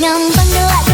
Ngambang gelap